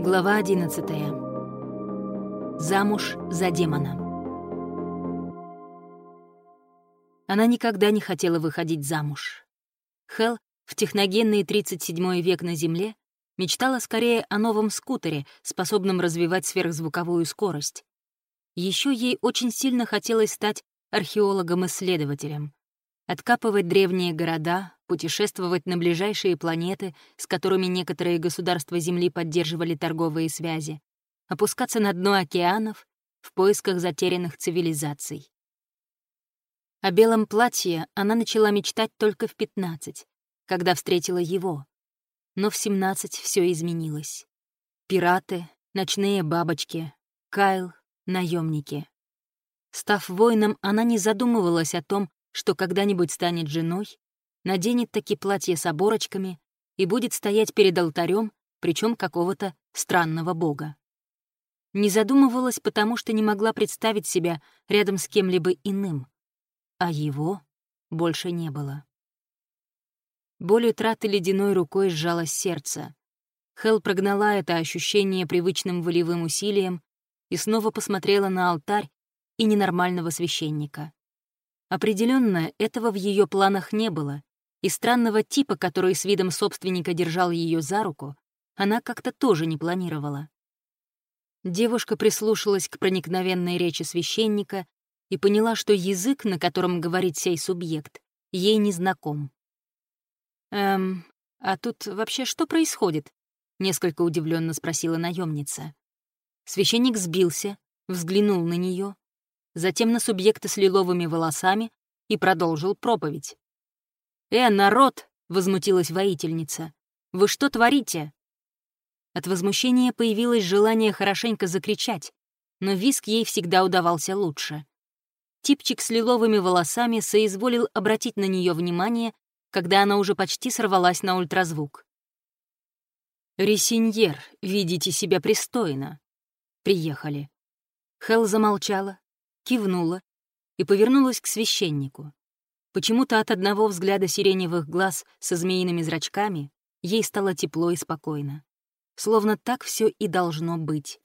Глава 11. Замуж за демона. Она никогда не хотела выходить замуж. Хел в техногенный 37 век на Земле мечтала скорее о новом скутере, способном развивать сверхзвуковую скорость. Еще ей очень сильно хотелось стать археологом-исследователем, откапывать древние города, путешествовать на ближайшие планеты, с которыми некоторые государства Земли поддерживали торговые связи, опускаться на дно океанов в поисках затерянных цивилизаций. О белом платье она начала мечтать только в 15, когда встретила его. Но в 17 все изменилось. Пираты, ночные бабочки, Кайл, наемники. Став воином, она не задумывалась о том, что когда-нибудь станет женой, наденет таки платье с оборочками и будет стоять перед алтарем, причем какого-то странного бога. Не задумывалась, потому что не могла представить себя рядом с кем-либо иным, а его больше не было. Боль утраты ледяной рукой сжала сердце. Хел прогнала это ощущение привычным волевым усилием и снова посмотрела на алтарь и ненормального священника. Определенно, этого в ее планах не было, и странного типа, который с видом собственника держал ее за руку, она как-то тоже не планировала. Девушка прислушалась к проникновенной речи священника и поняла, что язык, на котором говорит сей субъект, ей не знаком. «Эм, а тут вообще что происходит?» — несколько удивленно спросила наемница. Священник сбился, взглянул на нее, затем на субъекта с лиловыми волосами и продолжил проповедь. «Э, народ!» — возмутилась воительница. «Вы что творите?» От возмущения появилось желание хорошенько закричать, но виск ей всегда удавался лучше. Типчик с лиловыми волосами соизволил обратить на нее внимание, когда она уже почти сорвалась на ультразвук. «Ресиньер, видите себя пристойно». «Приехали». Хел замолчала, кивнула и повернулась к священнику. Почему-то от одного взгляда сиреневых глаз со змеиными зрачками ей стало тепло и спокойно. Словно так все и должно быть.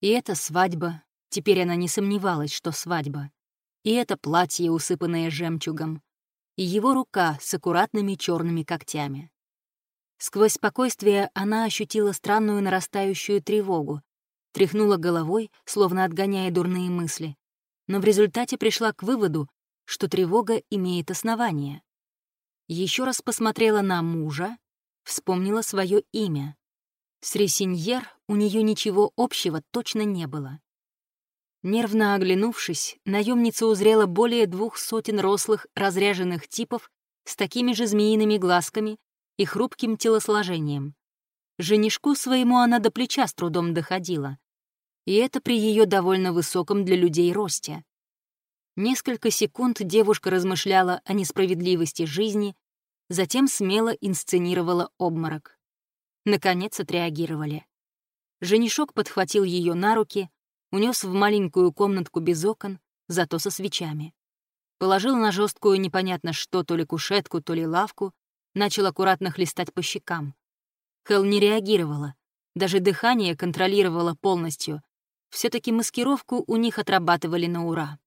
И эта свадьба, теперь она не сомневалась, что свадьба. И это платье, усыпанное жемчугом. И его рука с аккуратными черными когтями. Сквозь спокойствие она ощутила странную нарастающую тревогу, тряхнула головой, словно отгоняя дурные мысли, но в результате пришла к выводу, что тревога имеет основание. Еще раз посмотрела на мужа, вспомнила свое имя. С Ресиньер у нее ничего общего точно не было. Нервно оглянувшись, наемница узрела более двух сотен рослых, разряженных типов с такими же змеиными глазками и хрупким телосложением. Женишку своему она до плеча с трудом доходила, и это при ее довольно высоком для людей росте. Несколько секунд девушка размышляла о несправедливости жизни, затем смело инсценировала обморок. Наконец отреагировали. Женишок подхватил ее на руки, унес в маленькую комнатку без окон, зато со свечами. Положил на жесткую непонятно что, то ли кушетку, то ли лавку, начал аккуратно хлестать по щекам. Хел не реагировала, даже дыхание контролировала полностью, все таки маскировку у них отрабатывали на ура.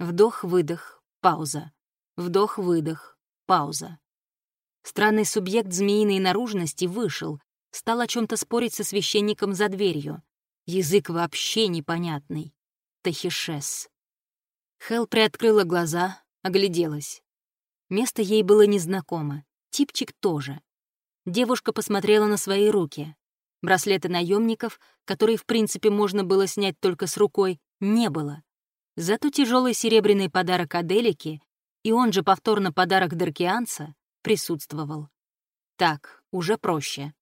Вдох-выдох, пауза. Вдох-выдох, пауза. Странный субъект змеиной наружности вышел, стал о чем то спорить со священником за дверью. Язык вообще непонятный. Тахишес. Хел приоткрыла глаза, огляделась. Место ей было незнакомо, типчик тоже. Девушка посмотрела на свои руки. Браслеты наемников, которые в принципе можно было снять только с рукой, не было. Зато тяжелый серебряный подарок Аделики, и он же повторно подарок Даркианца, присутствовал. Так, уже проще.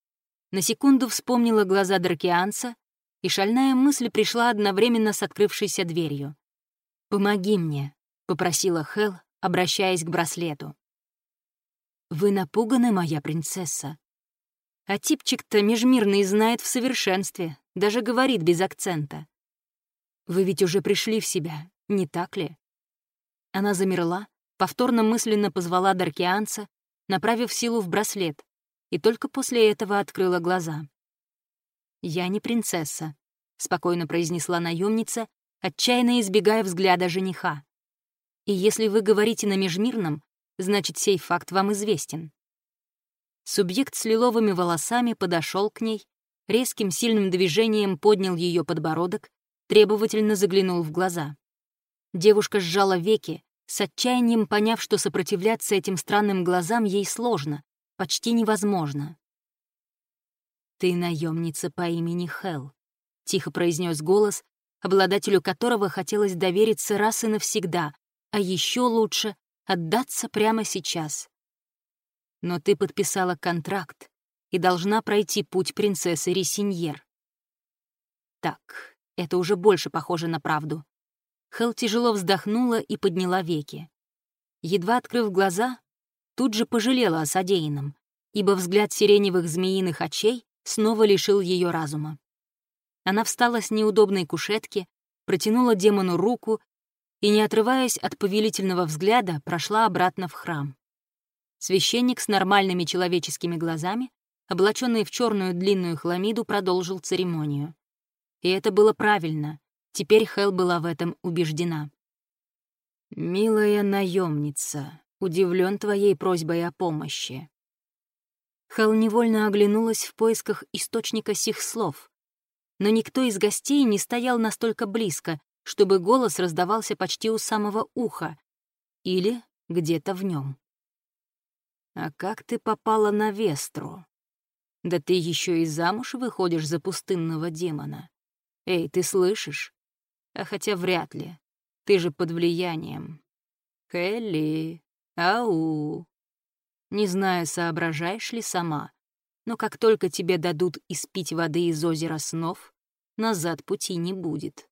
На секунду вспомнила глаза Даркианца, и шальная мысль пришла одновременно с открывшейся дверью. «Помоги мне», — попросила Хел, обращаясь к браслету. «Вы напуганы, моя принцесса?» А типчик-то межмирный знает в совершенстве, даже говорит без акцента. Вы ведь уже пришли в себя, не так ли? Она замерла, повторно мысленно позвала Даркианца, направив силу в браслет, и только после этого открыла глаза. «Я не принцесса», — спокойно произнесла наемница, отчаянно избегая взгляда жениха. «И если вы говорите на межмирном, значит, сей факт вам известен». Субъект с лиловыми волосами подошел к ней, резким сильным движением поднял ее подбородок, требовательно заглянул в глаза. Девушка сжала веки, с отчаянием поняв, что сопротивляться этим странным глазам ей сложно, почти невозможно. «Ты наемница по имени Хел», — тихо произнес голос, обладателю которого хотелось довериться раз и навсегда, а еще лучше — отдаться прямо сейчас. Но ты подписала контракт и должна пройти путь принцессы Ресиньер. Так, это уже больше похоже на правду. Хел тяжело вздохнула и подняла веки. Едва открыв глаза, тут же пожалела о содеянном, ибо взгляд сиреневых змеиных очей снова лишил ее разума. Она встала с неудобной кушетки, протянула демону руку и, не отрываясь от повелительного взгляда, прошла обратно в храм. Священник с нормальными человеческими глазами, облаченный в черную длинную хламиду, продолжил церемонию. И это было правильно. Теперь Хел была в этом убеждена. «Милая наемница, удивлен твоей просьбой о помощи. Хел невольно оглянулась в поисках источника сих слов. Но никто из гостей не стоял настолько близко, чтобы голос раздавался почти у самого уха или где-то в нем. «А как ты попала на Вестру? Да ты еще и замуж выходишь за пустынного демона. Эй, ты слышишь? А хотя вряд ли. Ты же под влиянием. Хелли, ау, не знаю, соображаешь ли сама, но как только тебе дадут испить воды из озера снов, назад пути не будет.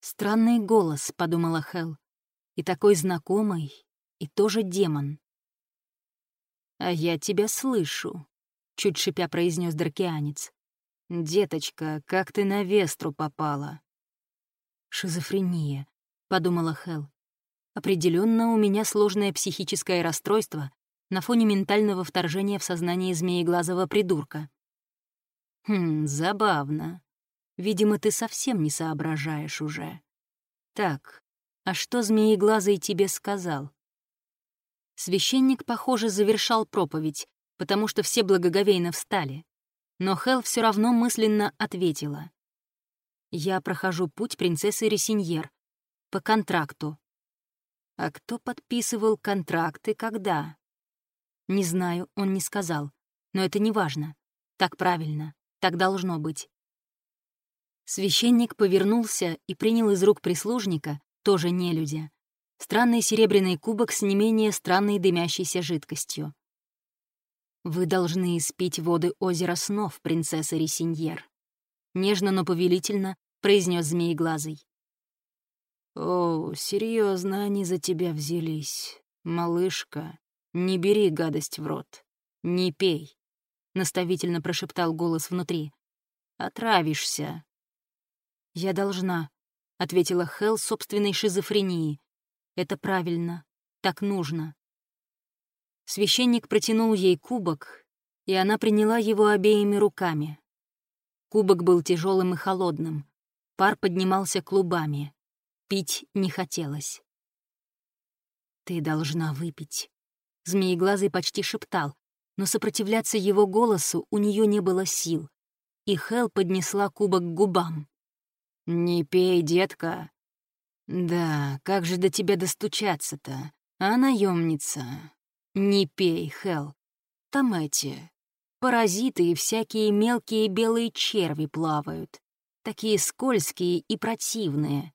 Странный голос, — подумала Хел, и такой знакомый, и тоже демон. «А я тебя слышу», — чуть шипя произнес дракианец. «Деточка, как ты на Вестру попала?» «Шизофрения», — подумала Хел. Определенно у меня сложное психическое расстройство, на фоне ментального вторжения в сознание змееглазого придурка. Хм, забавно. Видимо, ты совсем не соображаешь уже. Так, а что змееглазый тебе сказал? Священник, похоже, завершал проповедь, потому что все благоговейно встали. Но Хел все равно мысленно ответила. «Я прохожу путь принцессы Ресиньер. По контракту». «А кто подписывал контракты когда?» Не знаю, он не сказал. Но это не важно. Так правильно. Так должно быть. Священник повернулся и принял из рук прислужника, тоже нелюдя, странный серебряный кубок с не менее странной дымящейся жидкостью. «Вы должны испить воды озера снов, принцесса Ресиньер», — нежно, но повелительно произнес змееглазый. «О, серьезно они за тебя взялись, малышка», «Не бери гадость в рот. Не пей», — наставительно прошептал голос внутри. «Отравишься». «Я должна», — ответила Хел собственной шизофрении. «Это правильно. Так нужно». Священник протянул ей кубок, и она приняла его обеими руками. Кубок был тяжелым и холодным. Пар поднимался клубами. Пить не хотелось. «Ты должна выпить», Змееглазый почти шептал, но сопротивляться его голосу у нее не было сил, и Хел поднесла кубок к губам. «Не пей, детка». «Да, как же до тебя достучаться-то, а, наемница? Не пей, Хел. Там эти, паразиты и всякие мелкие белые черви плавают, такие скользкие и противные.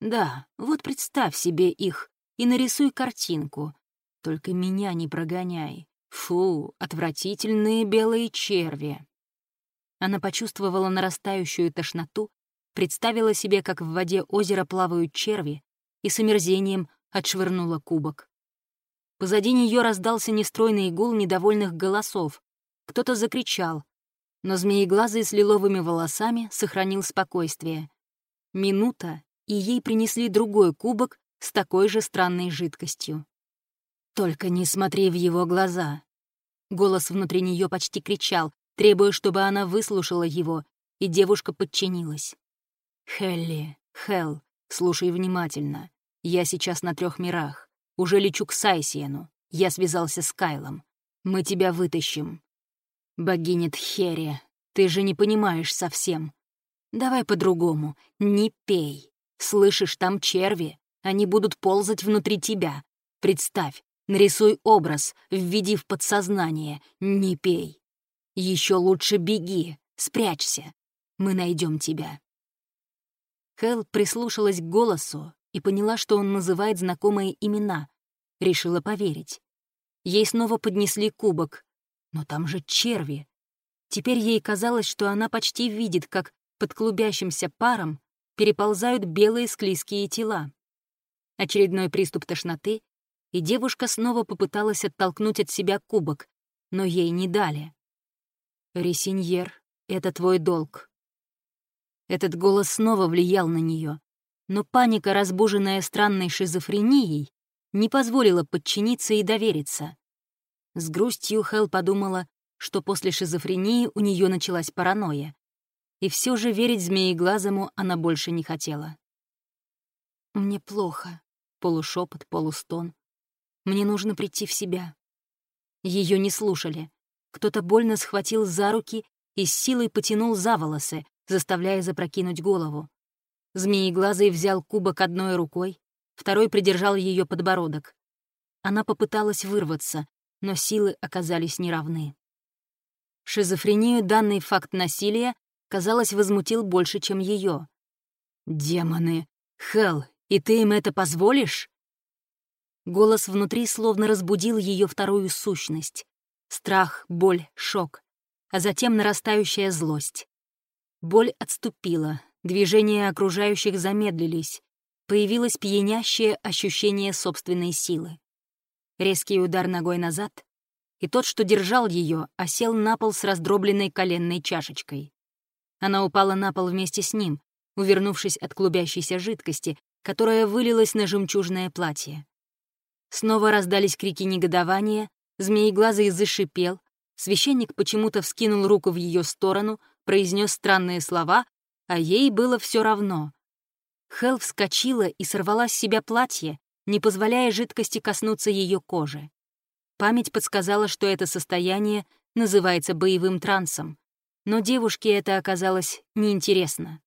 Да, вот представь себе их и нарисуй картинку, только меня не прогоняй. Фу, отвратительные белые черви. Она почувствовала нарастающую тошноту, представила себе, как в воде озера плавают черви, и с омерзением отшвырнула кубок. Позади нее раздался нестройный гул недовольных голосов. Кто-то закричал, но змееглазый с лиловыми волосами сохранил спокойствие. Минута, и ей принесли другой кубок с такой же странной жидкостью. «Только не смотри в его глаза!» Голос внутри нее почти кричал, требуя, чтобы она выслушала его, и девушка подчинилась. «Хелли, Хел, слушай внимательно. Я сейчас на трех мирах. Уже лечу к Сайсиену. Я связался с Кайлом. Мы тебя вытащим. Богиня Тхери, ты же не понимаешь совсем. Давай по-другому. Не пей. Слышишь, там черви. Они будут ползать внутри тебя. Представь, нарисуй образ, введи в подсознание. Не пей. Еще лучше беги, спрячься. Мы найдем тебя. Хел прислушалась к голосу и поняла, что он называет знакомые имена. Решила поверить. Ей снова поднесли кубок. Но там же черви. Теперь ей казалось, что она почти видит, как под клубящимся паром переползают белые склизкие тела. Очередной приступ тошноты, и девушка снова попыталась оттолкнуть от себя кубок, но ей не дали. «Ресиньер, это твой долг». Этот голос снова влиял на нее, но паника, разбуженная странной шизофренией, не позволила подчиниться и довериться. С грустью Хел подумала, что после шизофрении у нее началась паранойя, и все же верить змееглазому она больше не хотела. «Мне плохо», — полушепот, полустон. «Мне нужно прийти в себя». Ее не слушали. Кто-то больно схватил за руки и с силой потянул за волосы, заставляя запрокинуть голову. Змееглазый взял кубок одной рукой, второй придержал ее подбородок. Она попыталась вырваться, но силы оказались неравны. Шизофрению данный факт насилия казалось, возмутил больше, чем ее. «Демоны! Хел, и ты им это позволишь?» Голос внутри словно разбудил ее вторую сущность. Страх, боль, шок, а затем нарастающая злость. Боль отступила, движения окружающих замедлились, появилось пьянящее ощущение собственной силы. Резкий удар ногой назад, и тот, что держал ее, осел на пол с раздробленной коленной чашечкой. Она упала на пол вместе с ним, увернувшись от клубящейся жидкости, которая вылилась на жемчужное платье. Снова раздались крики негодования, змееглазый зашипел, священник почему-то вскинул руку в ее сторону, произнес странные слова, а ей было все равно. Хел вскочила и сорвала с себя платье, не позволяя жидкости коснуться ее кожи. Память подсказала, что это состояние называется боевым трансом, но девушке это оказалось неинтересно.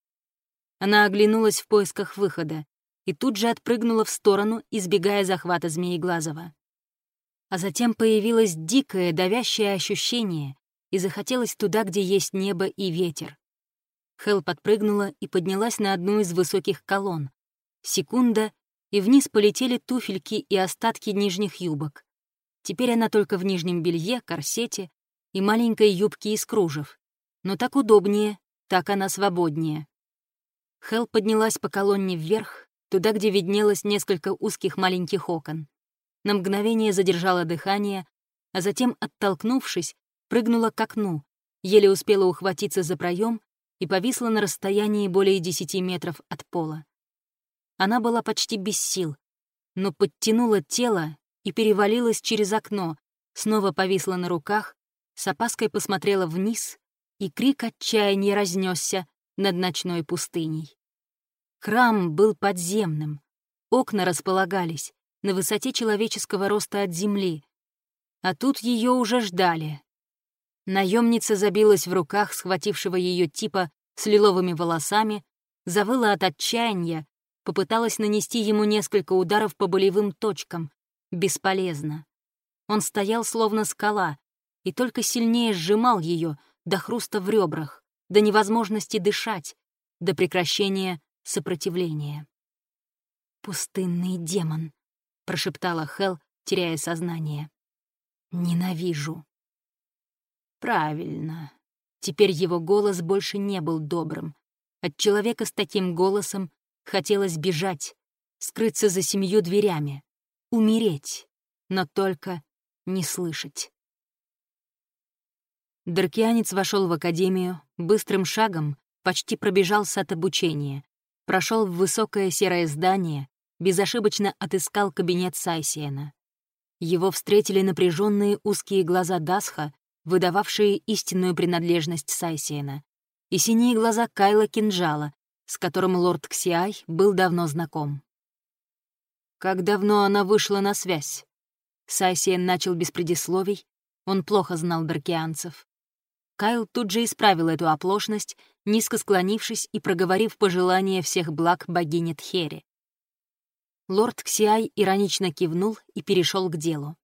Она оглянулась в поисках выхода и тут же отпрыгнула в сторону, избегая захвата Змееглазова. А затем появилось дикое, давящее ощущение, и захотелось туда, где есть небо и ветер. Хел подпрыгнула и поднялась на одну из высоких колонн. Секунда, и вниз полетели туфельки и остатки нижних юбок. Теперь она только в нижнем белье, корсете и маленькой юбке из кружев. Но так удобнее, так она свободнее. Хел поднялась по колонне вверх, туда, где виднелось несколько узких маленьких окон. На мгновение задержала дыхание, а затем, оттолкнувшись, прыгнула к окну, еле успела ухватиться за проем и повисла на расстоянии более десяти метров от пола. Она была почти без сил, но подтянула тело и перевалилась через окно, снова повисла на руках, с опаской посмотрела вниз и крик отчаяния разнесся над ночной пустыней. Храм был подземным, окна располагались на высоте человеческого роста от земли, а тут ее уже ждали. Наемница забилась в руках схватившего ее типа с лиловыми волосами, завыла от отчаяния, попыталась нанести ему несколько ударов по болевым точкам. Бесполезно. Он стоял словно скала и только сильнее сжимал ее, до хруста в ребрах, до невозможности дышать, до прекращения сопротивления. «Пустынный демон», — прошептала Хел, теряя сознание. «Ненавижу». «Правильно». Теперь его голос больше не был добрым. От человека с таким голосом хотелось бежать, скрыться за семью дверями, умереть, но только не слышать. Даркианец вошел в академию, быстрым шагом почти пробежал сад обучения, прошел в высокое серое здание, безошибочно отыскал кабинет Сайсиена. Его встретили напряженные узкие глаза Дасха выдававшие истинную принадлежность Сайсиена, и синие глаза Кайла Кинжала, с которым лорд Ксиай был давно знаком. Как давно она вышла на связь? Сайсиен начал без предисловий, он плохо знал даркианцев. Кайл тут же исправил эту оплошность, низко склонившись и проговорив пожелание всех благ богине Тхери. Лорд Ксиай иронично кивнул и перешел к делу.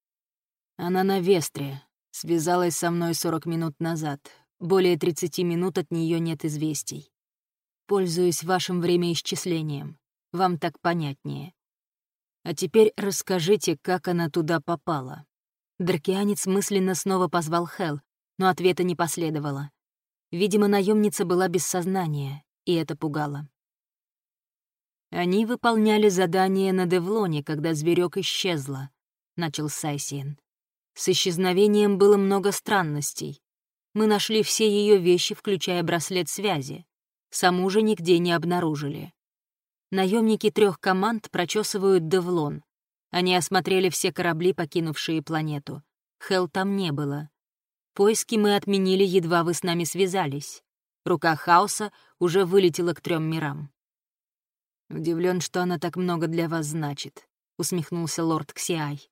«Она на Вестре. Связалась со мной 40 минут назад. Более 30 минут от нее нет известий. Пользуюсь вашим времяисчислением. Вам так понятнее. А теперь расскажите, как она туда попала». Дракианец мысленно снова позвал Хел, но ответа не последовало. Видимо, наемница была без сознания, и это пугало. «Они выполняли задание на Девлоне, когда зверек исчезла», — начал Сайсиен. «С исчезновением было много странностей. Мы нашли все ее вещи, включая браслет связи. Саму же нигде не обнаружили. Наемники трех команд прочесывают Девлон. Они осмотрели все корабли, покинувшие планету. Хел там не было. Поиски мы отменили, едва вы с нами связались. Рука хаоса уже вылетела к трем мирам. Удивлен, что она так много для вас значит, усмехнулся лорд Ксиай.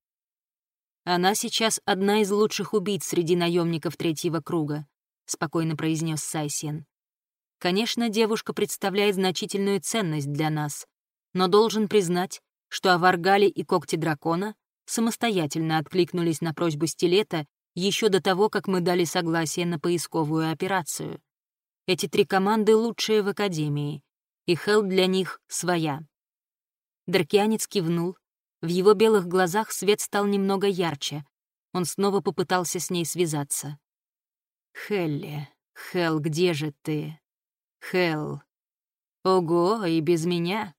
Она сейчас одна из лучших убийц среди наемников третьего круга, спокойно произнес Сайсиен. Конечно, девушка представляет значительную ценность для нас, но должен признать, что Аваргали и Когти Дракона самостоятельно откликнулись на просьбу Стилета еще до того, как мы дали согласие на поисковую операцию. Эти три команды лучшие в Академии, и Хел для них своя. Даркианец кивнул, в его белых глазах свет стал немного ярче. Он снова попытался с ней связаться. «Хелли, Хел, где же ты? Хел. Ого, и без меня?»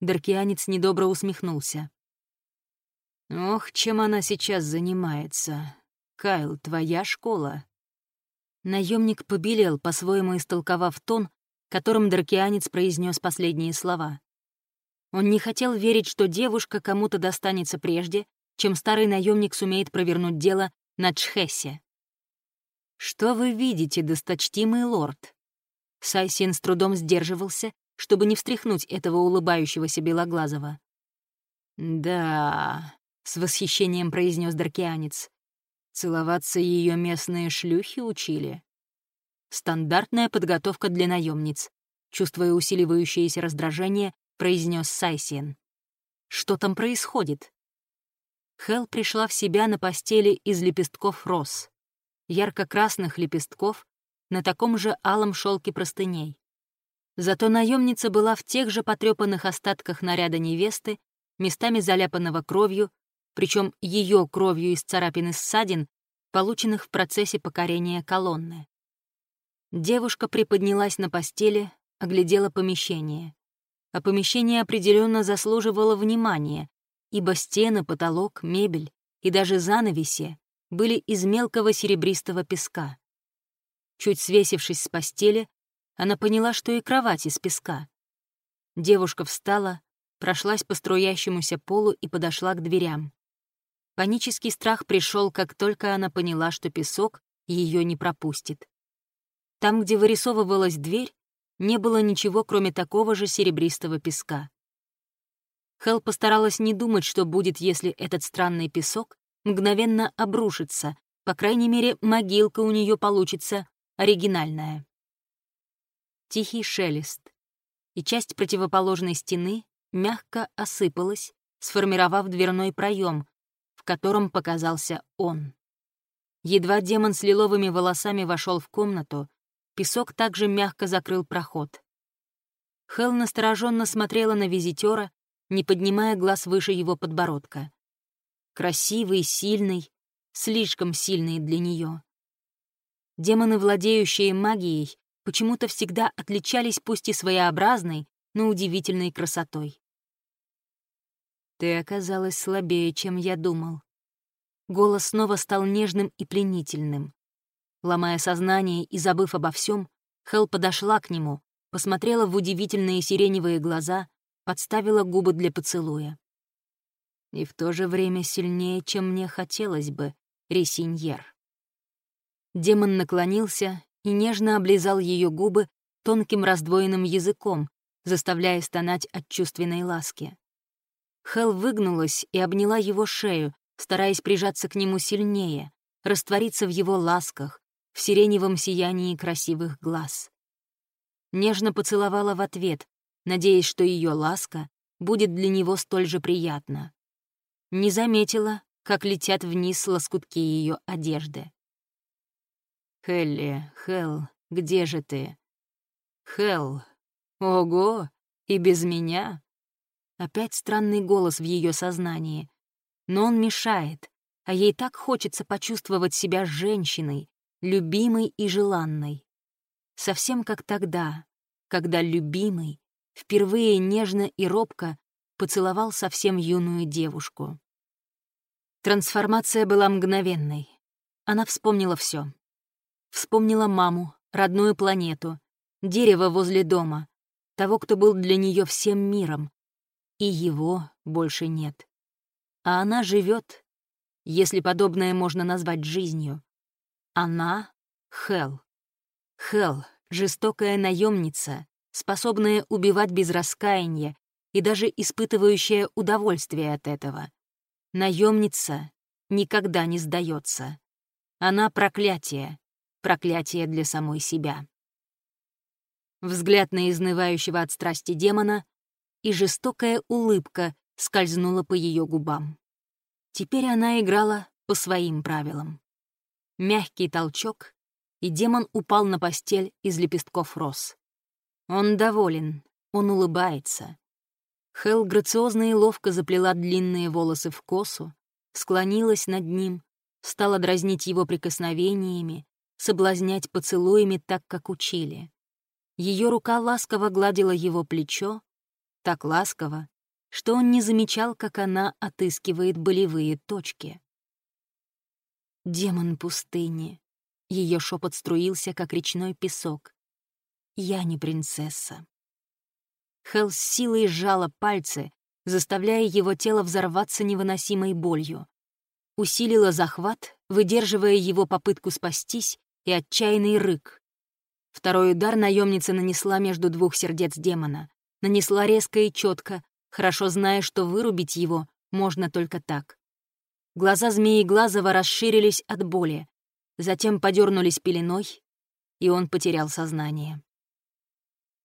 Даркианец недобро усмехнулся. «Ох, чем она сейчас занимается. Кайл, твоя школа». Наемник побелел, по-своему истолковав тон, которым дракианец произнес последние слова. Он не хотел верить, что девушка кому-то достанется прежде, чем старый наемник сумеет провернуть дело на Чхесе. «Что вы видите, досточтимый лорд?» Сайсин с трудом сдерживался, чтобы не встряхнуть этого улыбающегося белоглазого. «Да», — с восхищением произнес Даркианец, Целоваться ее местные шлюхи учили. Стандартная подготовка для наемниц. Чувствуя усиливающееся раздражение, произнес Сайсиен. Что там происходит? Хел пришла в себя на постели из лепестков роз. Ярко-красных лепестков на таком же алом шелке простыней. Зато наемница была в тех же потрепанных остатках наряда невесты, местами заляпанного кровью причем ее кровью из царапин и ссадин, полученных в процессе покорения колонны. Девушка приподнялась на постели, оглядела помещение. А помещение определенно заслуживало внимания, ибо стены, потолок, мебель и даже занавеси были из мелкого серебристого песка. Чуть свесившись с постели, она поняла, что и кровать из песка. Девушка встала, прошлась по струящемуся полу и подошла к дверям. Панический страх пришел, как только она поняла, что песок ее не пропустит. Там, где вырисовывалась дверь, не было ничего, кроме такого же серебристого песка. Хел постаралась не думать, что будет, если этот странный песок мгновенно обрушится, по крайней мере, могилка у нее получится оригинальная. Тихий шелест, и часть противоположной стены мягко осыпалась, сформировав дверной проем, котором показался он. Едва демон с лиловыми волосами вошел в комнату, песок также мягко закрыл проход. Хел настороженно смотрела на визитера, не поднимая глаз выше его подбородка. Красивый, сильный, слишком сильный для нее. Демоны, владеющие магией, почему-то всегда отличались пусть и своеобразной, но удивительной красотой. Ты оказалась слабее, чем я думал. Голос снова стал нежным и пленительным. Ломая сознание и забыв обо всем, Хел подошла к нему, посмотрела в удивительные сиреневые глаза, подставила губы для поцелуя. И в то же время сильнее, чем мне хотелось бы, Ресиньер. Демон наклонился и нежно облизал ее губы тонким раздвоенным языком, заставляя стонать от чувственной ласки. Хел выгнулась и обняла его шею, стараясь прижаться к нему сильнее, раствориться в его ласках, в сиреневом сиянии красивых глаз. Нежно поцеловала в ответ, надеясь, что ее ласка будет для него столь же приятна. Не заметила, как летят вниз лоскутки ее одежды. «Хелли, Хел, где же ты?» «Хел, ого, и без меня?» Опять странный голос в ее сознании. Но он мешает, а ей так хочется почувствовать себя женщиной, любимой и желанной. Совсем как тогда, когда любимый впервые нежно и робко поцеловал совсем юную девушку. Трансформация была мгновенной. Она вспомнила все. Вспомнила маму, родную планету, дерево возле дома, того, кто был для нее всем миром, и его больше нет. А она живет, если подобное можно назвать жизнью. Она — Хел. Хел — жестокая наемница, способная убивать без раскаяния и даже испытывающая удовольствие от этого. Наемница никогда не сдается. Она проклятие, проклятие для самой себя. Взгляд на изнывающего от страсти демона и жестокая улыбка скользнула по ее губам. Теперь она играла по своим правилам. Мягкий толчок, и демон упал на постель из лепестков роз. Он доволен, он улыбается. Хел грациозно и ловко заплела длинные волосы в косу, склонилась над ним, стала дразнить его прикосновениями, соблазнять поцелуями так, как учили. Ее рука ласково гладила его плечо, так ласково, что он не замечал, как она отыскивает болевые точки. «Демон пустыни», — ее шепот струился, как речной песок. «Я не принцесса». Хелл с силой сжала пальцы, заставляя его тело взорваться невыносимой болью. Усилила захват, выдерживая его попытку спастись и отчаянный рык. Второй удар наемница нанесла между двух сердец демона нанесла резко и четко, хорошо зная, что вырубить его можно только так. Глаза змеи Глазова расширились от боли, затем подернулись пеленой, и он потерял сознание.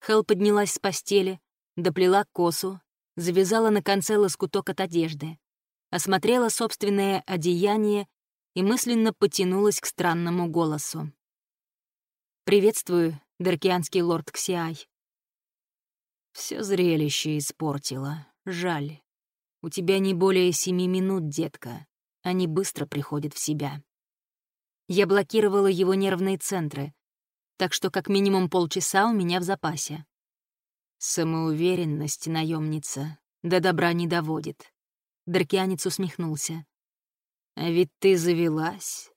Хел поднялась с постели, доплела косу, завязала на конце лоскуток от одежды, осмотрела собственное одеяние и мысленно потянулась к странному голосу. «Приветствую, Даркианский лорд Ксиай. Все зрелище испортила. Жаль. У тебя не более семи минут, детка. Они быстро приходят в себя. Я блокировала его нервные центры, так что как минимум полчаса у меня в запасе. Самоуверенность, наемница, до добра не доводит. Дракианец усмехнулся. А ведь ты завелась.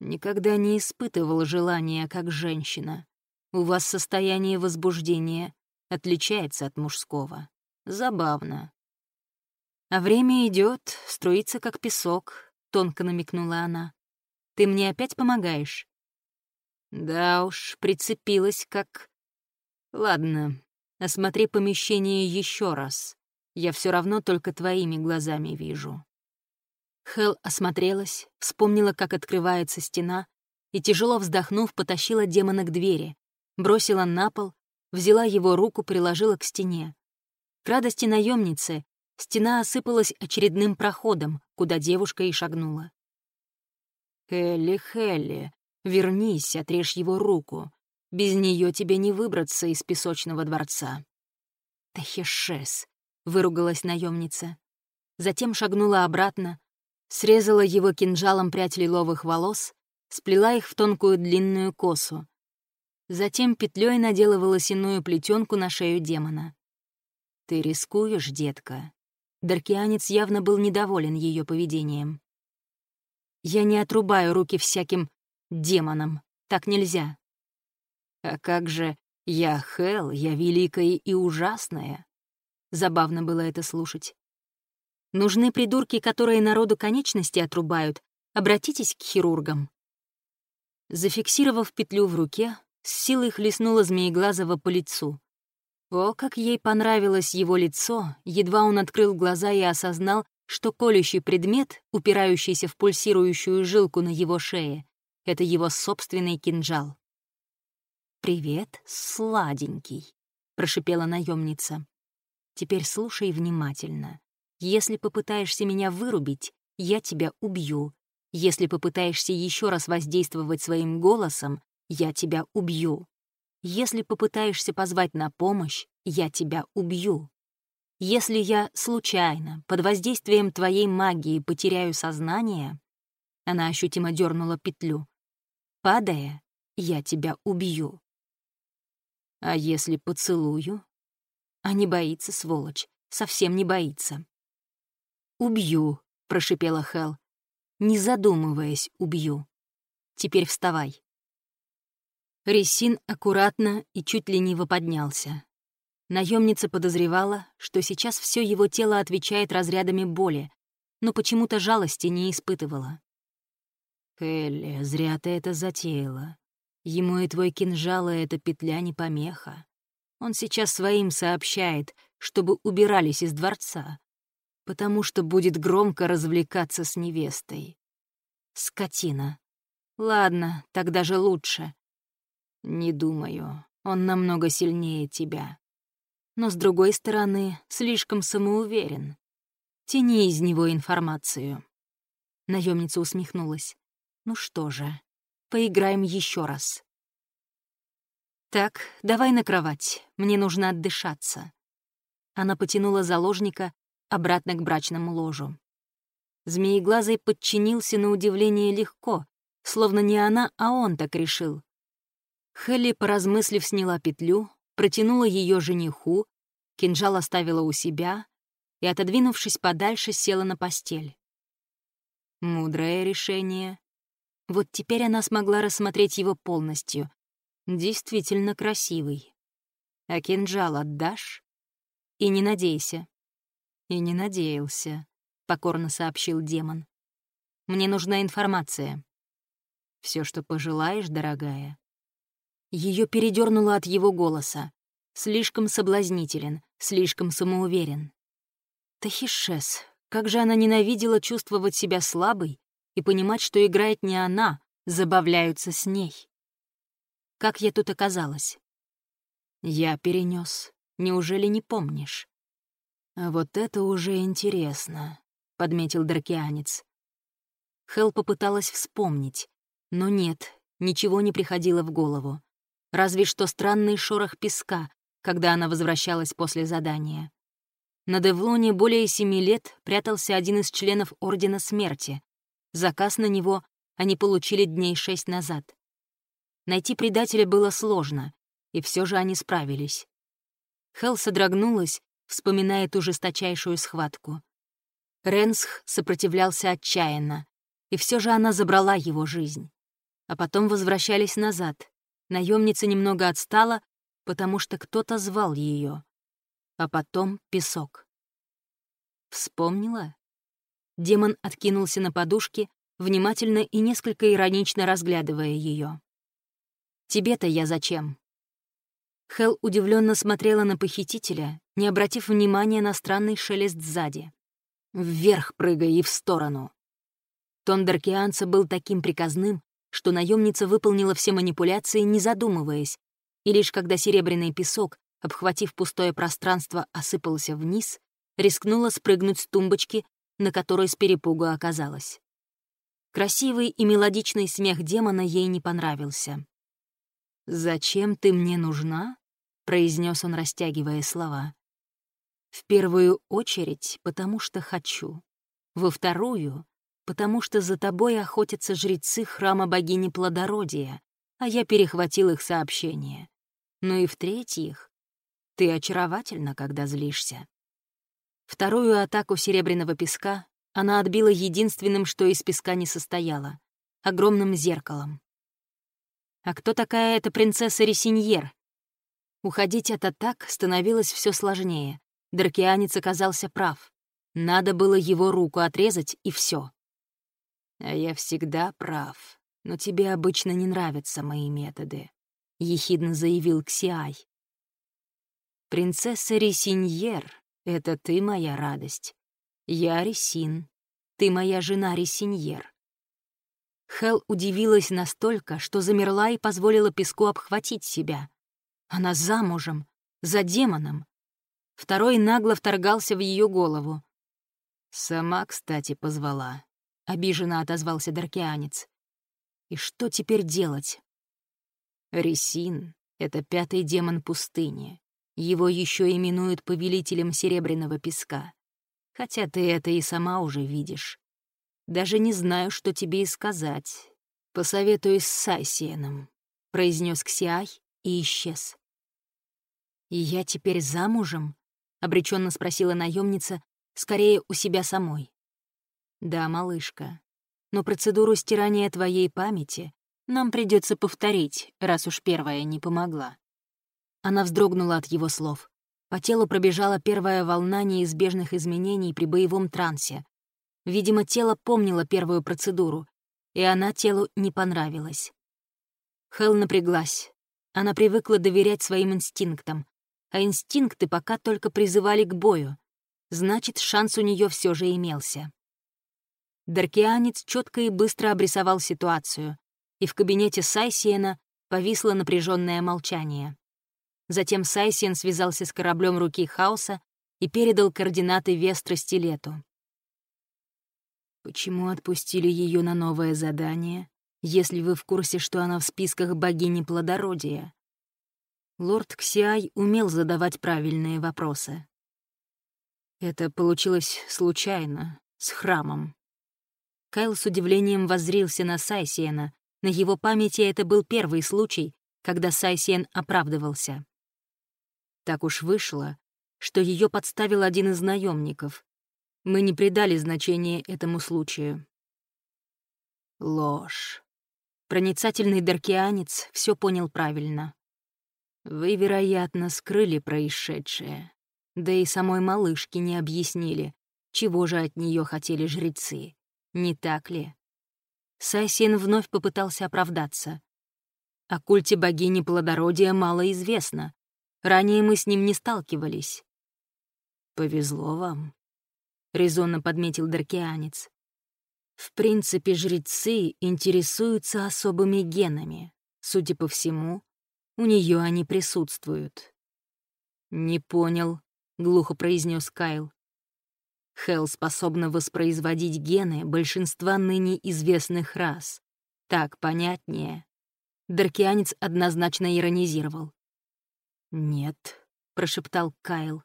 Никогда не испытывал желания как женщина. У вас состояние возбуждения отличается от мужского. Забавно. А время идет, струится как песок, тонко намекнула она. Ты мне опять помогаешь? Да уж, прицепилась как... Ладно, осмотри помещение еще раз. Я все равно только твоими глазами вижу. Хел осмотрелась, вспомнила, как открывается стена, и, тяжело вздохнув, потащила демона к двери, бросила на пол, взяла его руку, приложила к стене. К радости наемницы стена осыпалась очередным проходом, куда девушка и шагнула. «Хелли, Хелли, вернись, отрежь его руку. Без нее тебе не выбраться из песочного дворца». «Тахишес», — выругалась наемница. Затем шагнула обратно, срезала его кинжалом прядь лиловых волос, сплела их в тонкую длинную косу, Затем петлей надела волосяную плетенку на шею демона. «Ты рискуешь, детка?» Даркианец явно был недоволен ее поведением. «Я не отрубаю руки всяким демонам. Так нельзя». «А как же я Хел, я великая и ужасная?» Забавно было это слушать. «Нужны придурки, которые народу конечности отрубают. Обратитесь к хирургам». Зафиксировав петлю в руке, с силой хлестнула Змееглазого по лицу. О, как ей понравилось его лицо, едва он открыл глаза и осознал, что колющий предмет, упирающийся в пульсирующую жилку на его шее, — это его собственный кинжал. «Привет, сладенький», — прошипела наемница. «Теперь слушай внимательно. Если попытаешься меня вырубить, я тебя убью. Если попытаешься еще раз воздействовать своим голосом, я тебя убью. Если попытаешься позвать на помощь, я тебя убью. Если я случайно, под воздействием твоей магии, потеряю сознание, она ощутимо дернула петлю. Падая, я тебя убью. А если поцелую? А не боится, сволочь, совсем не боится. «Убью», — прошипела Хел. «Не задумываясь, убью. Теперь вставай». Ресин аккуратно и чуть лениво поднялся. Наемница подозревала, что сейчас все его тело отвечает разрядами боли, но почему-то жалости не испытывала. «Элли, зря ты это затеяла. Ему и твой кинжал, и эта петля не помеха. Он сейчас своим сообщает, чтобы убирались из дворца, потому что будет громко развлекаться с невестой. Скотина. Ладно, тогда же лучше. «Не думаю. Он намного сильнее тебя. Но, с другой стороны, слишком самоуверен. Тяни из него информацию». Наемница усмехнулась. «Ну что же, поиграем еще раз». «Так, давай на кровать. Мне нужно отдышаться». Она потянула заложника обратно к брачному ложу. Змееглазый подчинился на удивление легко, словно не она, а он так решил. Хелли, поразмыслив, сняла петлю, протянула ее жениху, кинжал оставила у себя и, отодвинувшись подальше, села на постель. Мудрое решение. Вот теперь она смогла рассмотреть его полностью. Действительно красивый. А кинжал отдашь? И не надейся. И не надеялся, — покорно сообщил демон. Мне нужна информация. Все, что пожелаешь, дорогая. Ее передернуло от его голоса. Слишком соблазнителен, слишком самоуверен. Тахишес, как же она ненавидела чувствовать себя слабой и понимать, что играет не она, забавляются с ней. Как я тут оказалась? Я перенес. Неужели не помнишь? А вот это уже интересно, подметил дракианец. Хел попыталась вспомнить, но нет, ничего не приходило в голову разве что странный шорох песка, когда она возвращалась после задания. На Девлоне более семи лет прятался один из членов Ордена Смерти. Заказ на него они получили дней шесть назад. Найти предателя было сложно, и все же они справились. Хел содрогнулась, вспоминая ту жесточайшую схватку. Ренсх сопротивлялся отчаянно, и все же она забрала его жизнь. А потом возвращались назад, Наемница немного отстала, потому что кто-то звал ее. А потом песок. Вспомнила? Демон откинулся на подушке, внимательно и несколько иронично разглядывая ее. «Тебе-то я зачем?» Хел удивленно смотрела на похитителя, не обратив внимания на странный шелест сзади. «Вверх прыгай и в сторону!» Тон Даркианца был таким приказным, что наемница выполнила все манипуляции, не задумываясь, и лишь когда серебряный песок, обхватив пустое пространство, осыпался вниз, рискнула спрыгнуть с тумбочки, на которой с перепугу оказалась. Красивый и мелодичный смех демона ей не понравился. «Зачем ты мне нужна?» — произнес он, растягивая слова. «В первую очередь, потому что хочу. Во вторую, потому что за тобой охотятся жрецы храма богини плодородия, а я перехватил их сообщение. Ну и в-третьих, ты очаровательна, когда злишься. Вторую атаку серебряного песка она отбила единственным, что из песка не состояло — огромным зеркалом. А кто такая эта принцесса Ресиньер? Уходить от атак становилось все сложнее. Дракианец оказался прав. Надо было его руку отрезать, и все. А я всегда прав. «Но тебе обычно не нравятся мои методы», — ехидно заявил Ксиай. «Принцесса Ресиньер — это ты моя радость. Я Ресин, ты моя жена Ресиньер». Хел удивилась настолько, что замерла и позволила песку обхватить себя. Она замужем, за демоном. Второй нагло вторгался в ее голову. «Сама, кстати, позвала», — обиженно отозвался Даркианец. «И что теперь делать?» Ресин — это пятый демон пустыни. Его еще именуют повелителем Серебряного песка. Хотя ты это и сама уже видишь. Даже не знаю, что тебе и сказать. Посоветуюсь с Сайсиеном», — произнес Ксиай и исчез. «И я теперь замужем?» — обреченно спросила наемница, скорее у себя самой. «Да, малышка, но процедуру стирания твоей памяти нам придется повторить, раз уж первая не помогла». Она вздрогнула от его слов. По телу пробежала первая волна неизбежных изменений при боевом трансе. Видимо, тело помнило первую процедуру, и она телу не понравилась. Хелл напряглась. Она привыкла доверять своим инстинктам, а инстинкты пока только призывали к бою. Значит, шанс у нее все же имелся. Даркианец четко и быстро обрисовал ситуацию, и в кабинете Сайсиена повисло напряженное молчание. Затем Сайсиен связался с кораблем руки Хаоса и передал координаты Вестры стилету. «Почему отпустили ее на новое задание, если вы в курсе, что она в списках богини плодородия?» Лорд Ксиай умел задавать правильные вопросы. Это получилось случайно, с храмом. Кайл с удивлением воззрился на Сайсиена. На его памяти это был первый случай, когда Сайсиен оправдывался. Так уж вышло, что ее подставил один из наемников. Мы не придали значения этому случаю. Ложь. Проницательный даркианец все понял правильно. Вы, вероятно, скрыли происшедшее. Да и самой малышке не объяснили, чего же от нее хотели жрецы. Не так ли? Сайсин вновь попытался оправдаться. О культе богини плодородия мало известно. Ранее мы с ним не сталкивались. «Повезло вам», — резонно подметил Даркианец. «В принципе, жрецы интересуются особыми генами. Судя по всему, у нее они присутствуют. «Не понял», — глухо произнес Кайл. Хелл способна воспроизводить гены большинства ныне известных рас. Так понятнее. Даркианец однозначно иронизировал. «Нет», — прошептал Кайл.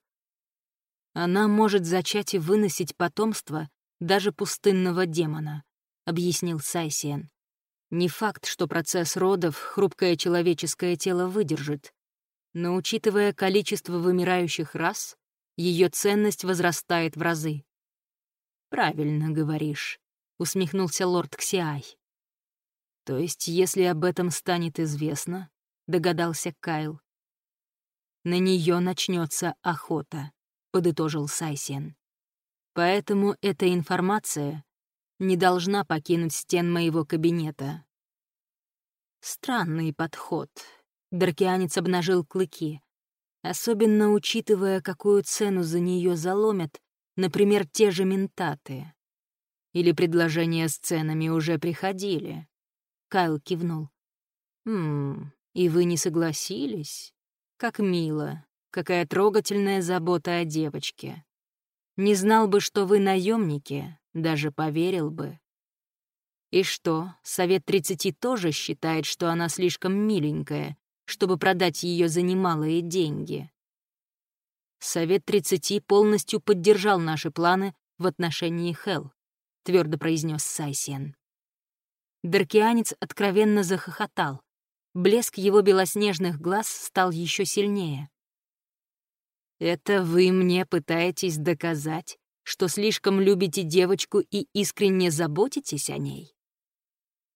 «Она может зачать и выносить потомство даже пустынного демона», — объяснил Сайсиен. Не факт, что процесс родов хрупкое человеческое тело выдержит, но учитывая количество вымирающих рас, ее ценность возрастает в разы. «Правильно говоришь», — усмехнулся лорд Ксиай. «То есть, если об этом станет известно», — догадался Кайл, «на нее начнется охота», — подытожил Сайсен. «Поэтому эта информация не должна покинуть стен моего кабинета. Странный подход. Даркианец обнажил клыки. Особенно учитывая, какую цену за нее заломят, например, те же ментаты. Или предложения с ценами уже приходили. Кайл кивнул. «Ммм, и вы не согласились? Как мило. Какая трогательная забота о девочке. Не знал бы, что вы наемники, даже поверил бы. И что, Совет 30 тоже считает, что она слишком миленькая, чтобы продать ее за немалые деньги? Совет 30 полностью поддержал наши планы в отношении Хел, твердо произнес Сайсиен. Даркианец откровенно захохотал. Блеск его белоснежных глаз стал еще сильнее. «Это вы мне пытаетесь доказать, что слишком любите девочку и искренне заботитесь о ней?»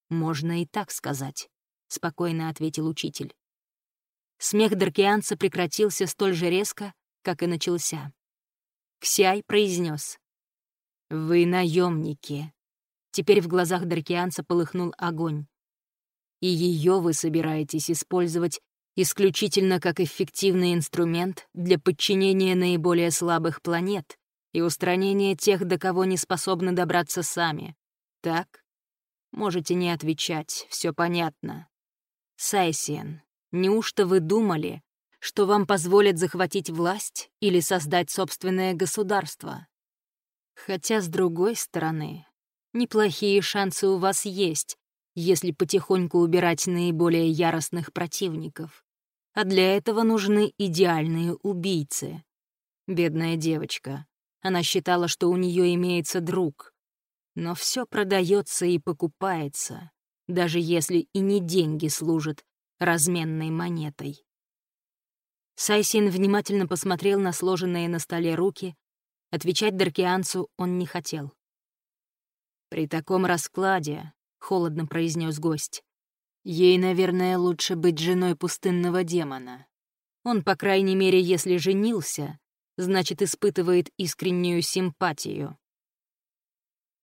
«Можно и так сказать», — спокойно ответил учитель. Смех Даркианца прекратился столь же резко, как и начался. Ксяй произнес: «Вы наемники». Теперь в глазах Даркианца полыхнул огонь. И ее вы собираетесь использовать исключительно как эффективный инструмент для подчинения наиболее слабых планет и устранения тех, до кого не способны добраться сами. Так? Можете не отвечать, все понятно. Сайсиен, неужто вы думали, что вам позволят захватить власть или создать собственное государство? Хотя, с другой стороны, неплохие шансы у вас есть, если потихоньку убирать наиболее яростных противников. А для этого нужны идеальные убийцы. Бедная девочка. Она считала, что у нее имеется друг. Но все продается и покупается, даже если и не деньги служат разменной монетой. Сайсин внимательно посмотрел на сложенные на столе руки. Отвечать Даркианцу он не хотел. «При таком раскладе», — холодно произнес гость, «ей, наверное, лучше быть женой пустынного демона. Он, по крайней мере, если женился, значит, испытывает искреннюю симпатию».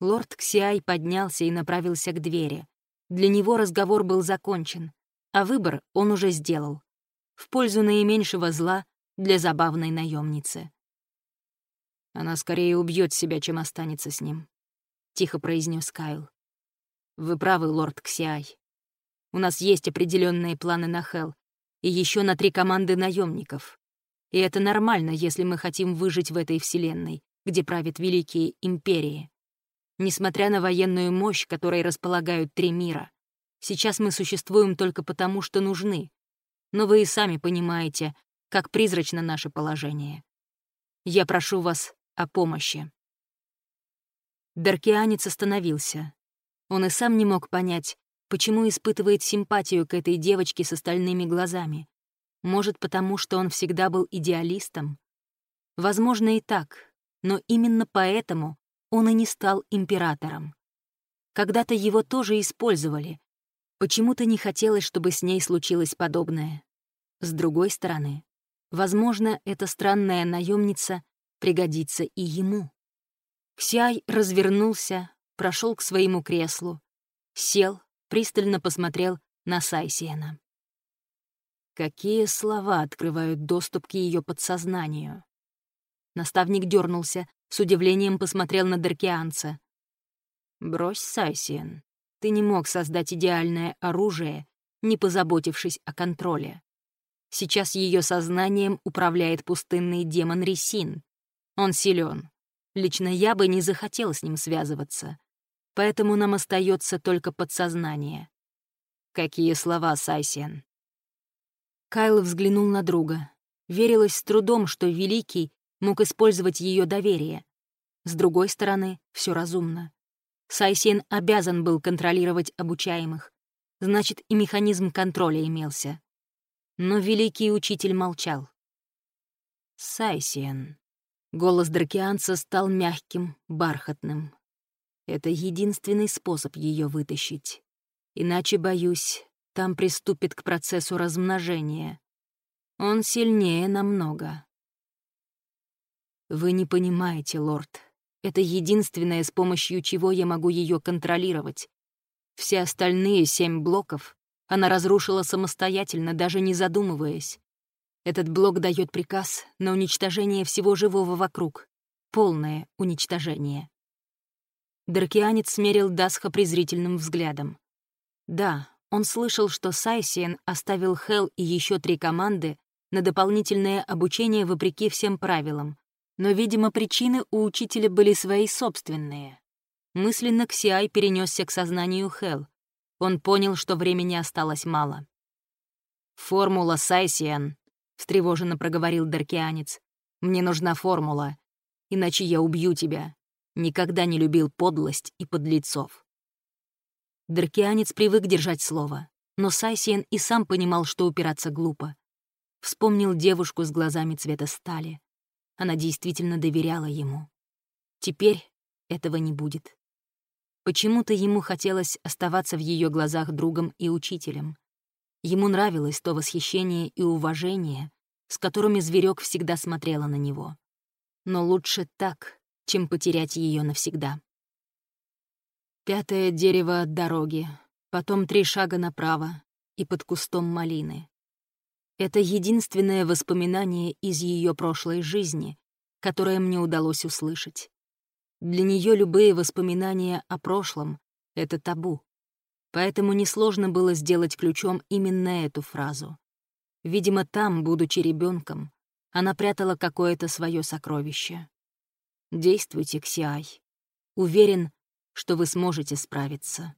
Лорд Ксиай поднялся и направился к двери. Для него разговор был закончен, а выбор он уже сделал в пользу наименьшего зла для забавной наемницы. «Она скорее убьет себя, чем останется с ним», — тихо произнес Кайл. «Вы правы, лорд Ксиай. У нас есть определенные планы на Хел и еще на три команды наемников. И это нормально, если мы хотим выжить в этой вселенной, где правят великие империи. Несмотря на военную мощь, которой располагают три мира, сейчас мы существуем только потому, что нужны, но вы и сами понимаете, как призрачно наше положение. Я прошу вас о помощи». Даркианец остановился. Он и сам не мог понять, почему испытывает симпатию к этой девочке с остальными глазами. Может, потому что он всегда был идеалистом? Возможно, и так, но именно поэтому он и не стал императором. Когда-то его тоже использовали, Почему-то не хотелось, чтобы с ней случилось подобное. С другой стороны, возможно, эта странная наемница пригодится и ему. Ксяй развернулся, прошел к своему креслу, сел, пристально посмотрел на Сайсиена. Какие слова открывают доступ к ее подсознанию? Наставник дернулся, с удивлением посмотрел на Даркианца. «Брось, Сайсиен, ты не мог создать идеальное оружие, не позаботившись о контроле. Сейчас ее сознанием управляет пустынный демон Ресин. Он силен. Лично я бы не захотел с ним связываться. Поэтому нам остается только подсознание. Какие слова, Сайсен? Кайл взглянул на друга. Верилось с трудом, что Великий мог использовать ее доверие. С другой стороны, все разумно. Сайсен обязан был контролировать обучаемых. Значит, и механизм контроля имелся. Но великий учитель молчал. Сайсен. Голос дракианца стал мягким, бархатным. Это единственный способ ее вытащить. Иначе, боюсь, там приступит к процессу размножения. Он сильнее намного. Вы не понимаете, лорд. Это единственное, с помощью чего я могу ее контролировать. Все остальные семь блоков она разрушила самостоятельно, даже не задумываясь. Этот блок дает приказ на уничтожение всего живого вокруг. Полное уничтожение. Даркианец смерил Дасха презрительным взглядом. Да, он слышал, что Сайсиен оставил Хел и еще три команды на дополнительное обучение вопреки всем правилам, но, видимо, причины у учителя были свои собственные. Мысленно Ксиай перенесся к сознанию Хел. Он понял, что времени осталось мало. «Формула Сайсиан», — встревоженно проговорил Даркианец. «Мне нужна формула, иначе я убью тебя. Никогда не любил подлость и подлецов». Даркианец привык держать слово, но Сайсиен и сам понимал, что упираться глупо. Вспомнил девушку с глазами цвета стали. Она действительно доверяла ему. Теперь этого не будет. Почему-то ему хотелось оставаться в ее глазах другом и учителем. Ему нравилось то восхищение и уважение, с которыми зверек всегда смотрела на него. Но лучше так, чем потерять ее навсегда. Пятое дерево от дороги. Потом три шага направо и под кустом малины. Это единственное воспоминание из ее прошлой жизни, которое мне удалось услышать. Для нее любые воспоминания о прошлом — это табу. Поэтому несложно было сделать ключом именно эту фразу. Видимо, там, будучи ребенком, она прятала какое-то свое сокровище. Действуйте, Ксиай. Уверен, что вы сможете справиться.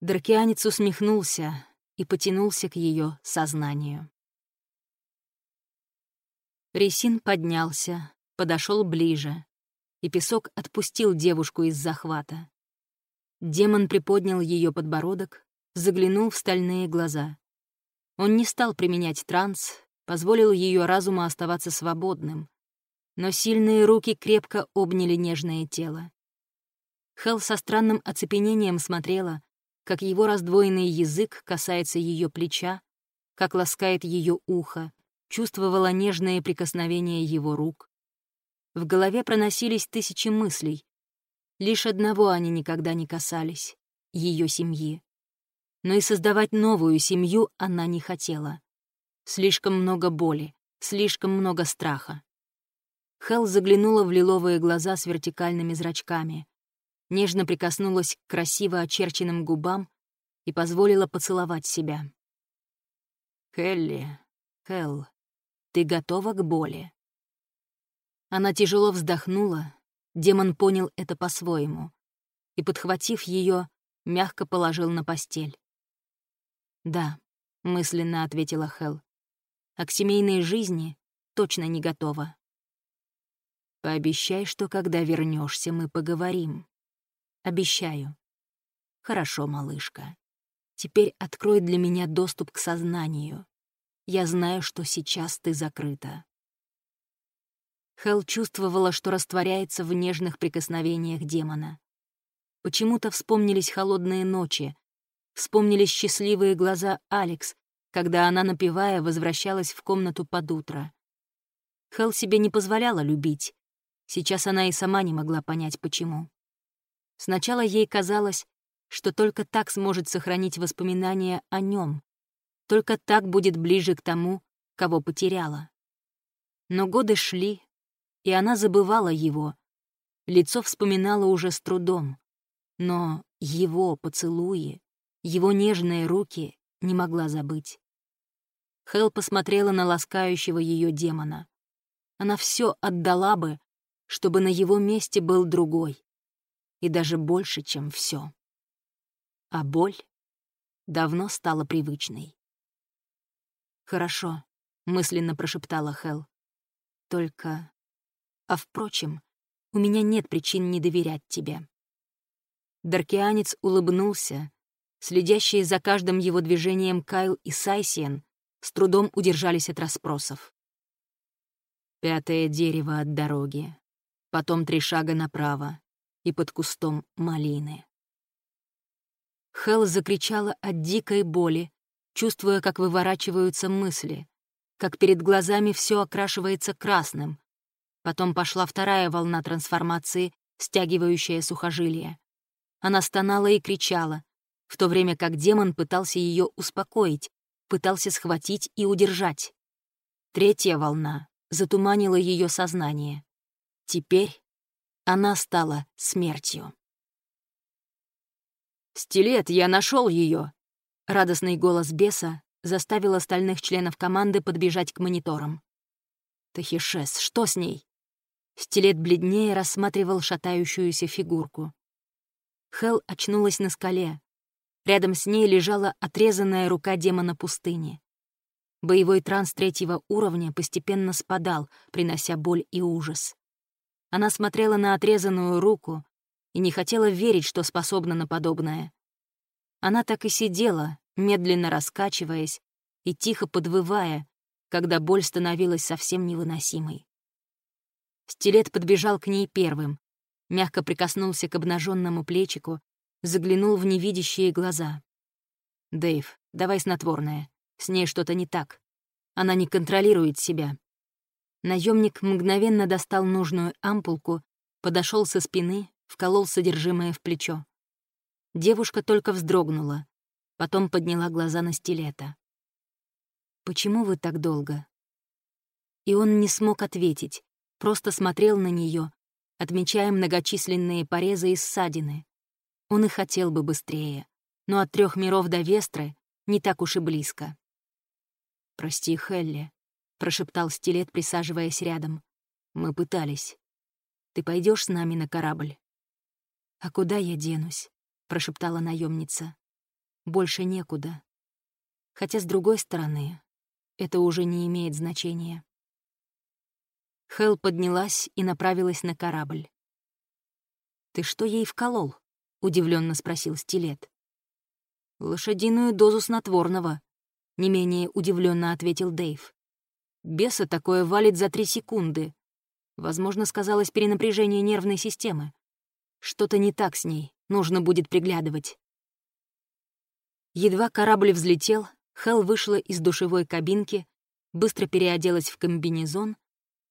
Дракианец усмехнулся и потянулся к ее сознанию. Ресин поднялся, подошел ближе, и песок отпустил девушку из захвата. Демон приподнял ее подбородок, заглянул в стальные глаза. Он не стал применять транс, позволил ее разуму оставаться свободным, но сильные руки крепко обняли нежное тело. Хел со странным оцепенением смотрела, как его раздвоенный язык касается ее плеча, как ласкает ее ухо, чувствовала нежное прикосновение его рук. В голове проносились тысячи мыслей. Лишь одного они никогда не касались — ее семьи. Но и создавать новую семью она не хотела. Слишком много боли, слишком много страха. Хел заглянула в лиловые глаза с вертикальными зрачками, нежно прикоснулась к красиво очерченным губам и позволила поцеловать себя. «Хелли, Хел, ты готова к боли?» Она тяжело вздохнула, демон понял это по-своему и, подхватив ее, мягко положил на постель. «Да», — мысленно ответила Хел, — «а к семейной жизни точно не готова». Пообещай, что когда вернешься, мы поговорим. Обещаю. Хорошо, малышка. Теперь открой для меня доступ к сознанию. Я знаю, что сейчас ты закрыта. Хел чувствовала, что растворяется в нежных прикосновениях демона. Почему-то вспомнились холодные ночи, вспомнились счастливые глаза Алекс, когда она, напевая, возвращалась в комнату под утро. Хел себе не позволяла любить, Сейчас она и сама не могла понять, почему. Сначала ей казалось, что только так сможет сохранить воспоминания о нем, только так будет ближе к тому, кого потеряла. Но годы шли, и она забывала его. Лицо вспоминала уже с трудом, но его поцелуи, его нежные руки не могла забыть. Хел посмотрела на ласкающего ее демона. Она все отдала бы, чтобы на его месте был другой. И даже больше, чем все. А боль давно стала привычной. «Хорошо», — мысленно прошептала Хел. «Только... А впрочем, у меня нет причин не доверять тебе». Даркианец улыбнулся. Следящие за каждым его движением Кайл и Сайсиен с трудом удержались от расспросов. «Пятое дерево от дороги потом три шага направо и под кустом малины. Хел закричала от дикой боли, чувствуя, как выворачиваются мысли, как перед глазами все окрашивается красным. Потом пошла вторая волна трансформации, стягивающая сухожилие. Она стонала и кричала, в то время как демон пытался ее успокоить, пытался схватить и удержать. Третья волна затуманила ее сознание. Теперь она стала смертью. «Стилет, я нашел ее! Радостный голос беса заставил остальных членов команды подбежать к мониторам. «Тахишес, что с ней?» Стилет бледнее рассматривал шатающуюся фигурку. Хел очнулась на скале. Рядом с ней лежала отрезанная рука демона пустыни. Боевой транс третьего уровня постепенно спадал, принося боль и ужас. Она смотрела на отрезанную руку и не хотела верить, что способна на подобное. Она так и сидела, медленно раскачиваясь и тихо подвывая, когда боль становилась совсем невыносимой. Стилет подбежал к ней первым, мягко прикоснулся к обнаженному плечику, заглянул в невидящие глаза. «Дэйв, давай снотворное. С ней что-то не так. Она не контролирует себя. Наемник мгновенно достал нужную ампулку, подошел со спины, вколол содержимое в плечо. Девушка только вздрогнула, потом подняла глаза на стилета. «Почему вы так долго?» И он не смог ответить, просто смотрел на нее, отмечая многочисленные порезы и ссадины. Он и хотел бы быстрее, но от трех миров до Вестры не так уж и близко. «Прости, Хелли», — прошептал стилет, присаживаясь рядом. «Мы пытались. Ты пойдешь с нами на корабль?» «А куда я денусь?» — прошептала наемница. «Больше некуда. Хотя, с другой стороны, это уже не имеет значения». Хел поднялась и направилась на корабль. «Ты что ей вколол?» — удивленно спросил стилет. «Лошадиную дозу снотворного», — не менее удивленно ответил Дэйв. «Беса такое валит за три секунды. Возможно, сказалось перенапряжение нервной системы. Что-то не так с ней, нужно будет приглядывать». Едва корабль взлетел, Хел вышла из душевой кабинки, быстро переоделась в комбинезон,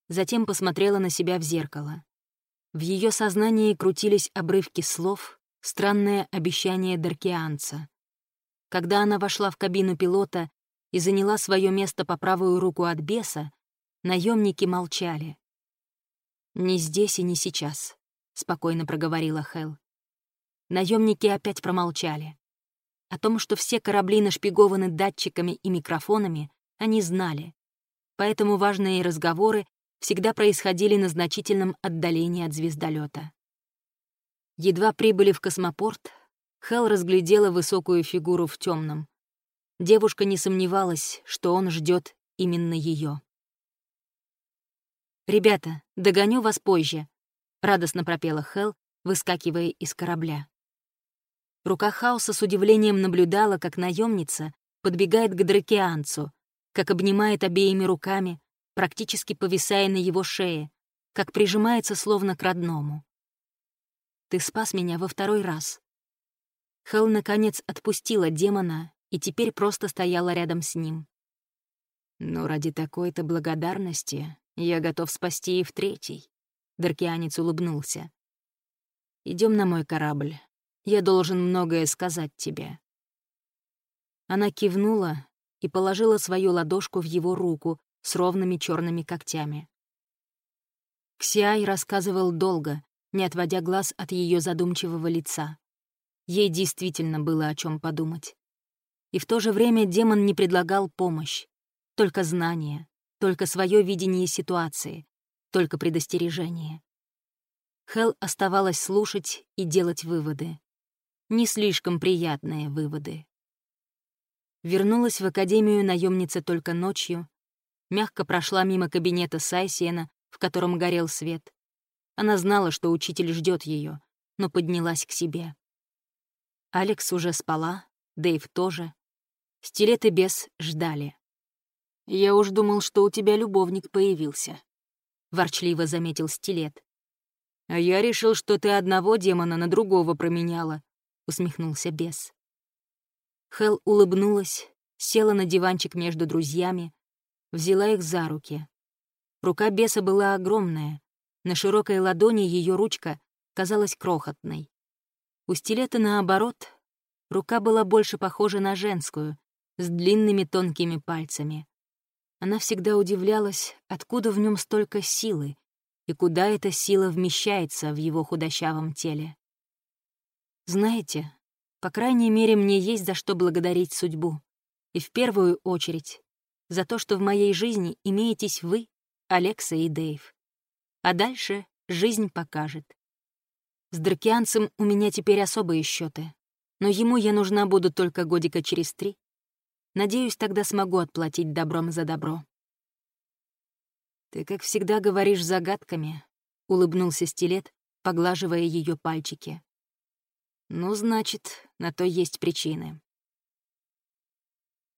затем посмотрела на себя в зеркало. В ее сознании крутились обрывки слов, странное обещание Даркианца. Когда она вошла в кабину пилота и заняла свое место по правую руку от беса, наемники молчали. «Не здесь и не сейчас», — спокойно проговорила Хел. Наемники опять промолчали. О том, что все корабли нашпигованы датчиками и микрофонами, они знали. Поэтому важные разговоры всегда происходили на значительном отдалении от звездолета. Едва прибыли в космопорт, Хел разглядела высокую фигуру в темном. Девушка не сомневалась, что он ждет именно ее. «Ребята, догоню вас позже», — радостно пропела Хел, выскакивая из корабля. Рука Хаоса с удивлением наблюдала, как наемница подбегает к дракеанцу, как обнимает обеими руками, практически повисая на его шее, как прижимается словно к родному. «Ты спас меня во второй раз». Хелл, наконец, отпустила демона и теперь просто стояла рядом с ним. «Но ради такой-то благодарности я готов спасти и в третий», — Даркианец улыбнулся. Идем на мой корабль. Я должен многое сказать тебе». Она кивнула и положила свою ладошку в его руку, с ровными черными когтями. Ксиай рассказывал долго, не отводя глаз от ее задумчивого лица. Ей действительно было о чем подумать. И в то же время демон не предлагал помощь, только знания, только свое видение ситуации, только предостережение. Хел оставалось слушать и делать выводы. Не слишком приятные выводы. Вернулась в академию наемница только ночью, мягко прошла мимо кабинета Сайсиена, в котором горел свет. Она знала, что учитель ждет ее, но поднялась к себе. Алекс уже спала, Дэйв тоже. Стилет и бес ждали. «Я уж думал, что у тебя любовник появился», — ворчливо заметил Стилет. «А я решил, что ты одного демона на другого променяла», — усмехнулся бес. Хел улыбнулась, села на диванчик между друзьями, взяла их за руки. Рука беса была огромная, на широкой ладони ее ручка казалась крохотной. У стилета, наоборот, рука была больше похожа на женскую, с длинными тонкими пальцами. Она всегда удивлялась, откуда в нем столько силы и куда эта сила вмещается в его худощавом теле. Знаете, по крайней мере, мне есть за что благодарить судьбу. И в первую очередь за то, что в моей жизни имеетесь вы, Алекса и Дэйв. А дальше жизнь покажет. С дракианцем у меня теперь особые счеты, но ему я нужна буду только годика через три. Надеюсь, тогда смогу отплатить добром за добро. «Ты, как всегда, говоришь загадками», — улыбнулся стилет, поглаживая ее пальчики. «Ну, значит, на то есть причины».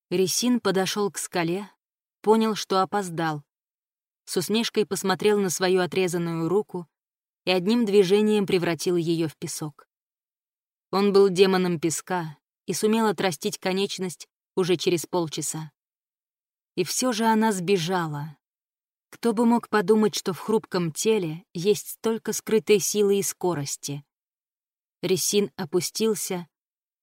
Ресин подошел к скале, понял, что опоздал. С усмешкой посмотрел на свою отрезанную руку и одним движением превратил ее в песок. Он был демоном песка и сумел отрастить конечность уже через полчаса. И все же она сбежала. Кто бы мог подумать, что в хрупком теле есть столько скрытой силы и скорости. Ресин опустился,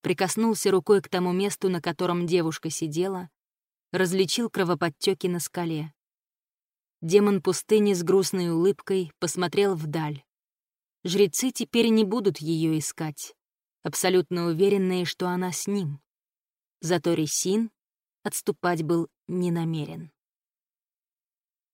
прикоснулся рукой к тому месту, на котором девушка сидела, различил кровоподтеки на скале. Демон пустыни с грустной улыбкой посмотрел вдаль. Жрецы теперь не будут ее искать абсолютно уверенные, что она с ним. Зато Ресин отступать был не намерен.